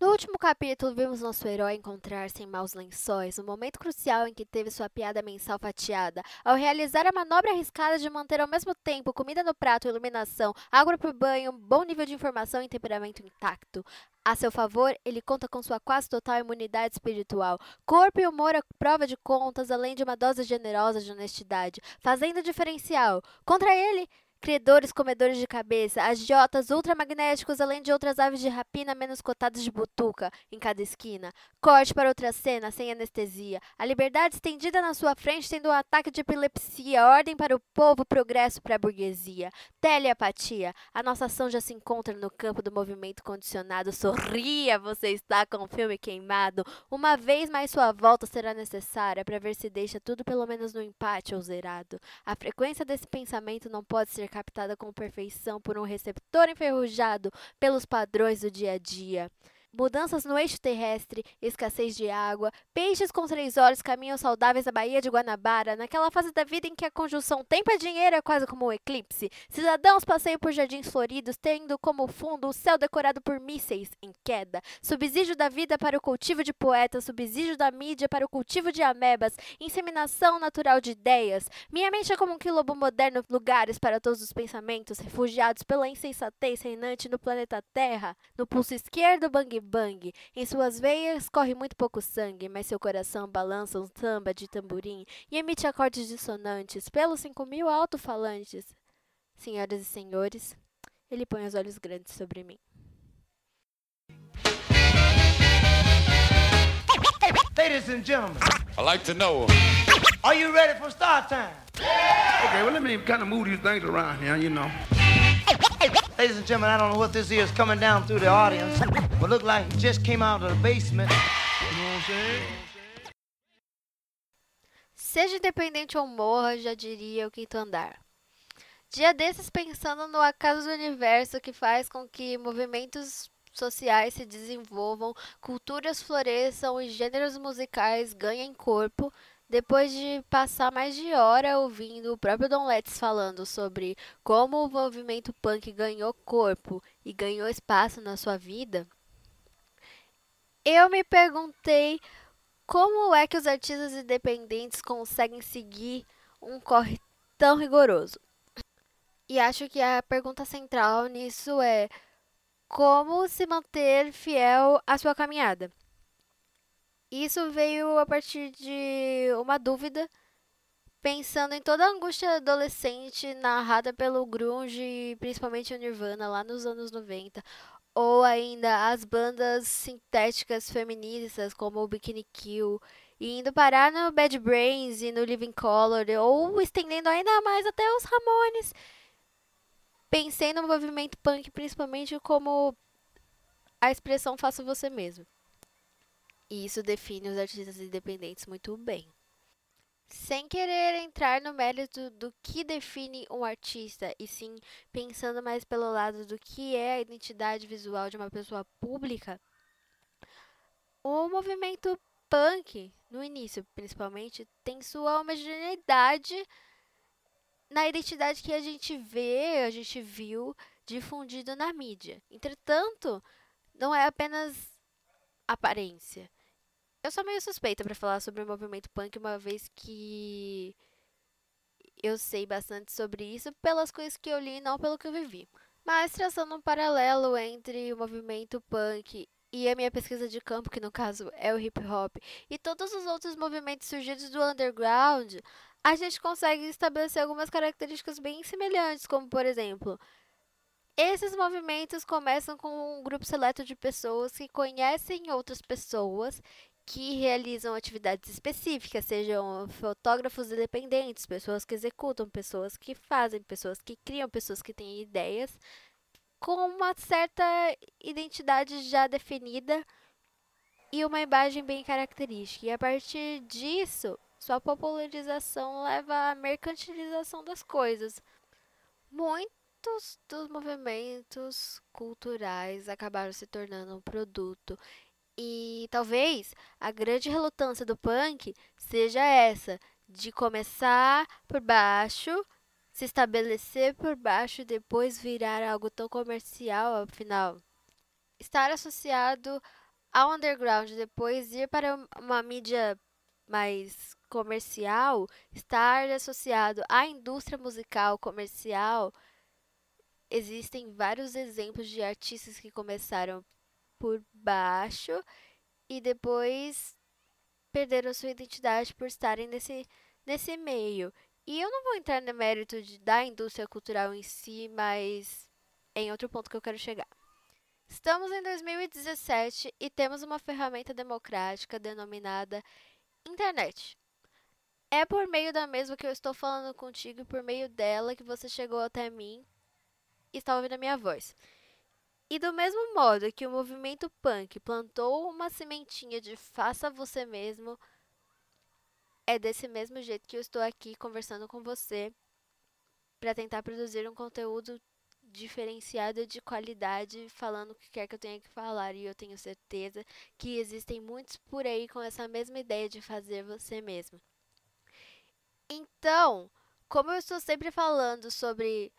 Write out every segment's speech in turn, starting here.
No último capítulo, vimos nosso herói encontrar-se em maus lençóis, no momento crucial em que teve sua piada mensal fatiada. Ao realizar a manobra arriscada de manter ao mesmo tempo comida no prato, iluminação, água por banho, bom nível de informação e temperamento intacto. A seu favor, ele conta com sua quase total imunidade espiritual, corpo e humor à prova de contas, além de uma dose generosa de honestidade, fazendo diferencial. Contra ele, credores comedores de cabeça, agiotas ultramagnéticos, além de outras aves de rapina menos cotadas de butuca em cada esquina. Corte para outra cena, sem anestesia. A liberdade estendida na sua frente tendo um ataque de epilepsia. Ordem para o povo, progresso para a burguesia. Telepatia. A nossa ação já se encontra no campo do movimento condicionado. Sorria, você está com o filme queimado. Uma vez mais sua volta será necessária para ver se deixa tudo pelo menos no empate ou zerado. A frequência desse pensamento não pode ser captada com perfeição por um receptor enferrujado pelos padrões do dia a dia mudanças no eixo terrestre, escassez de água, peixes com três olhos caminham saudáveis à Baía de Guanabara, naquela fase da vida em que a conjunção tempo é dinheiro é quase como um eclipse. Cidadãos passeiam por jardins floridos, tendo como fundo o céu decorado por mísseis em queda. Subsídio da vida para o cultivo de poetas, subsídio da mídia para o cultivo de amebas, inseminação natural de ideias. Minha mente é como um quilobo moderno, lugares para todos os pensamentos, refugiados pela insensatez reinante no planeta Terra. No pulso esquerdo, bang bang. Em suas veias corre muito pouco sangue, mas seu coração balança um samba de tamborim e emite acordes dissonantes pelos cinco mil alto-falantes. Senhoras e senhores, ele põe os olhos grandes sobre mim. Ladies and gentlemen, I like to know. are you ready for start time? Okay, well, let me kind of move these things around here, you know. Ladies and gentlemen, I don't know what this is coming down through the audience, but look like it just came out of the basement. You know what I'm saying? Seja independente ou morra, já diria o quinto andar. Dia desses pensando no acaso do universo que faz com que movimentos sociais se desenvolvam, culturas floresçam e gêneros musicais ganhem corpo, depois de passar mais de hora ouvindo o próprio Don Letts falando sobre como o movimento punk ganhou corpo e ganhou espaço na sua vida, eu me perguntei como é que os artistas independentes conseguem seguir um corre tão rigoroso. E acho que a pergunta central nisso é como se manter fiel à sua caminhada. Isso veio a partir de uma dúvida, pensando em toda a angústia adolescente narrada pelo grunge, principalmente o Nirvana lá nos anos 90, ou ainda as bandas sintéticas feministas como o Bikini Kill, e indo parar no Bad Brains e no Living Color, ou estendendo ainda mais até os Ramones. Pensei no movimento punk principalmente como a expressão faça você mesmo. E isso define os artistas independentes muito bem. Sem querer entrar no mérito do que define um artista, e sim pensando mais pelo lado do que é a identidade visual de uma pessoa pública, o movimento punk, no início principalmente, tem sua homogeneidade na identidade que a gente vê, a gente viu difundido na mídia. Entretanto, não é apenas aparência. Eu sou meio suspeita para falar sobre o movimento punk, uma vez que eu sei bastante sobre isso pelas coisas que eu li e não pelo que eu vivi. Mas traçando um paralelo entre o movimento punk e a minha pesquisa de campo, que no caso é o hip hop, e todos os outros movimentos surgidos do underground, a gente consegue estabelecer algumas características bem semelhantes, como por exemplo, esses movimentos começam com um grupo seleto de pessoas que conhecem outras pessoas que realizam atividades específicas, sejam fotógrafos independentes, pessoas que executam, pessoas que fazem, pessoas que criam, pessoas que têm ideias, com uma certa identidade já definida e uma imagem bem característica. E a partir disso, sua popularização leva à mercantilização das coisas. Muitos dos movimentos culturais acabaram se tornando um produto e talvez a grande relutância do punk seja essa, de começar por baixo, se estabelecer por baixo e depois virar algo tão comercial, afinal. Estar associado ao underground, depois ir para uma mídia mais comercial, estar associado à indústria musical comercial, existem vários exemplos de artistas que começaram por baixo e depois perderam sua identidade por estarem nesse, nesse meio. E eu não vou entrar no mérito de, da indústria cultural em si, mas em outro ponto que eu quero chegar. Estamos em 2017 e temos uma ferramenta democrática denominada internet. É por meio da mesma que eu estou falando contigo e por meio dela que você chegou até mim e está ouvindo a minha voz. E do mesmo modo que o movimento punk plantou uma sementinha de faça você mesmo, é desse mesmo jeito que eu estou aqui conversando com você para tentar produzir um conteúdo diferenciada de qualidade, falando o que quer que eu tenha que falar. E eu tenho certeza que existem muitos por aí com essa mesma ideia de fazer você mesmo. Então, como eu estou sempre falando sobre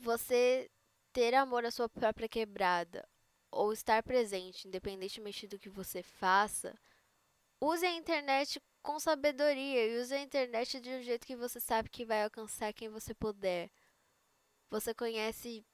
você ter amor à sua própria quebrada ou estar presente, independentemente do que você faça, use a internet com sabedoria e use a internet de um jeito que você sabe que vai alcançar quem você puder. Você conhece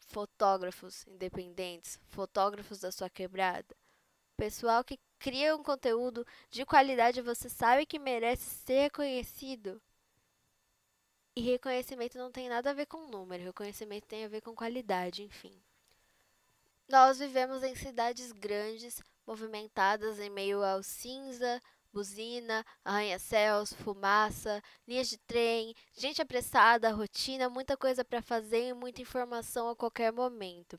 fotógrafos independentes, fotógrafos da sua quebrada, pessoal que cria um conteúdo de qualidade, você sabe que merece ser reconhecido. E reconhecimento não tem nada a ver com número, reconhecimento tem a ver com qualidade, enfim. Nós vivemos em cidades grandes, movimentadas em meio ao cinza, buzina, arranha-céus, fumaça, linhas de trem, gente apressada, rotina, muita coisa para fazer e muita informação a qualquer momento.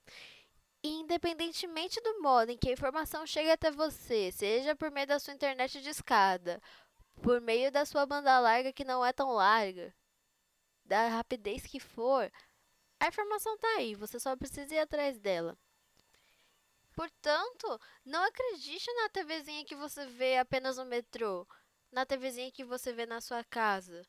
E independentemente do modo em que a informação chega até você, seja por meio da sua internet de escada, por meio da sua banda larga que não é tão larga, da rapidez que for, a informação está aí, você só precisa ir atrás dela. Portanto, não acredite na TVzinha que você vê apenas no metrô, na TVzinha que você vê na sua casa,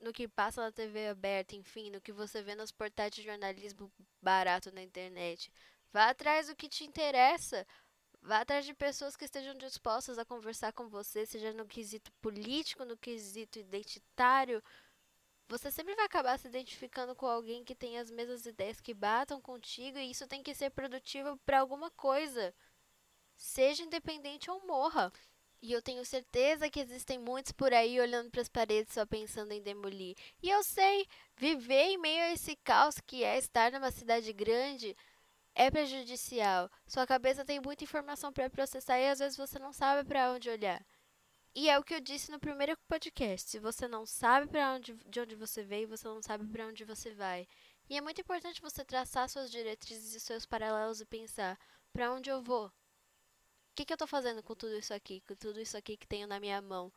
no que passa na TV aberta, enfim, no que você vê nos portais de jornalismo barato na internet. Vá atrás do que te interessa. Vá atrás de pessoas que estejam dispostas a conversar com você, seja no quesito político, no quesito identitário. Você sempre vai acabar se identificando com alguém que tem as mesmas ideias que batam contigo e isso tem que ser produtivo para alguma coisa. Seja independente ou morra. E eu tenho certeza que existem muitos por aí olhando para as paredes só pensando em demolir. E eu sei, viver em meio a esse caos que é estar numa cidade grande é prejudicial. Sua cabeça tem muita informação para processar e às vezes você não sabe para onde olhar. E é o que eu disse no primeiro podcast. Se você não sabe para onde de onde você veio, você não sabe para onde você vai. E é muito importante você traçar suas diretrizes e seus paralelos e pensar para onde eu vou. O que, que eu estou fazendo com tudo isso aqui, com tudo isso aqui que tenho na minha mão,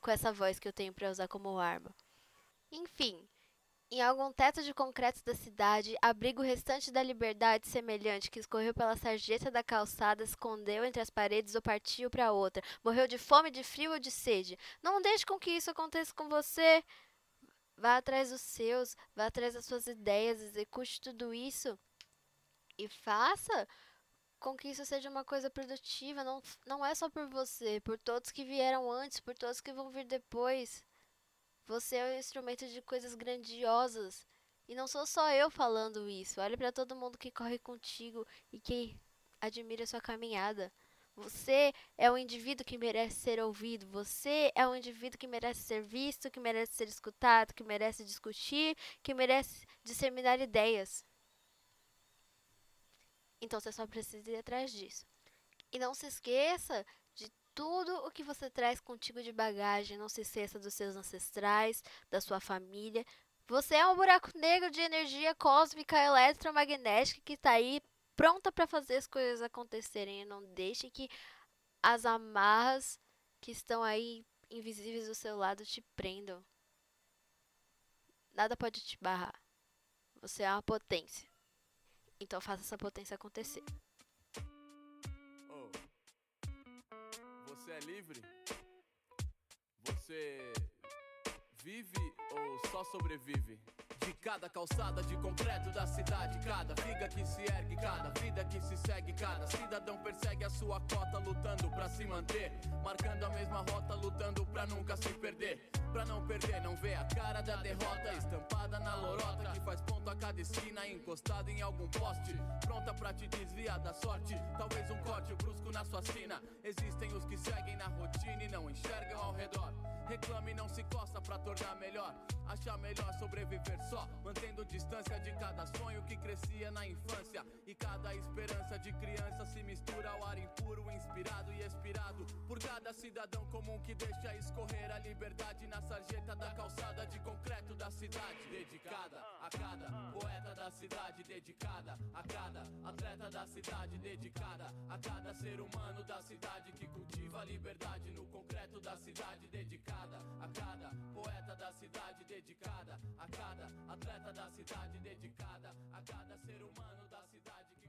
com essa voz que eu tenho para usar como arma. Enfim, em algum teto de concreto da cidade, abrigo o restante da liberdade semelhante que escorreu pela sarjeta da calçada, escondeu entre as paredes ou partiu para outra. Morreu de fome, de frio ou de sede. Não deixe com que isso aconteça com você. Vá atrás dos seus, vá atrás das suas ideias, execute tudo isso e faça com que isso seja uma coisa produtiva. Não, não é só por você, por todos que vieram antes, por todos que vão vir depois. Você é um instrumento de coisas grandiosas. E não sou só eu falando isso. Olhe para todo mundo que corre contigo e que admira sua caminhada. Você é um indivíduo que merece ser ouvido. Você é um indivíduo que merece ser visto, que merece ser escutado, que merece discutir, que merece disseminar ideias. Então você só precisa ir atrás disso. E não se esqueça tudo o que você traz contigo de bagagem. Não se esqueça dos seus ancestrais, da sua família. Você é um buraco negro de energia cósmica eletromagnética que está aí pronta para fazer as coisas acontecerem. Não deixe que as amarras que estão aí invisíveis do seu lado te prendam. Nada pode te barrar. Você é uma potência. Então faça essa potência acontecer. Você é livre? Você vive ou só sobrevive? Cada calçada de concreto da cidade, cada figa que se ergue, cada vida que se consegue. Cada cidadão persegue a sua cota, lutando pra se manter. Marcando a mesma rota, lutando pra nunca se perder. Pra não perder, não vê a cara da derrota estampada na lorota que faz ponto a cada esquina, encostada em algum poste. Pronta pra te desviar da sorte. Talvez um corte brusco na sua sina. Existem os que seguem na rotina e não enxergam ao redor. Reclame e não se coça pra tornar melhor. Achar melhor sobreviver só, mantendo distância de cada sonho que crescia na infância. E cada esperança de criança se mistura ao ar impuro, inspirado e expirado por cada cidadão comum que deixa escorrer a liberdade na sarjeta da calçada de concreto da cidade. Dedicada a cada poeta da cidade, dedicada a cada atleta da cidade, dedicada a cada ser humano da cidade que cultiva a liberdade no concreto da cidade, dedicada a cada poeta da cidade, dedicada a cada atleta da cidade, dedicada a cada ser humano da cidade que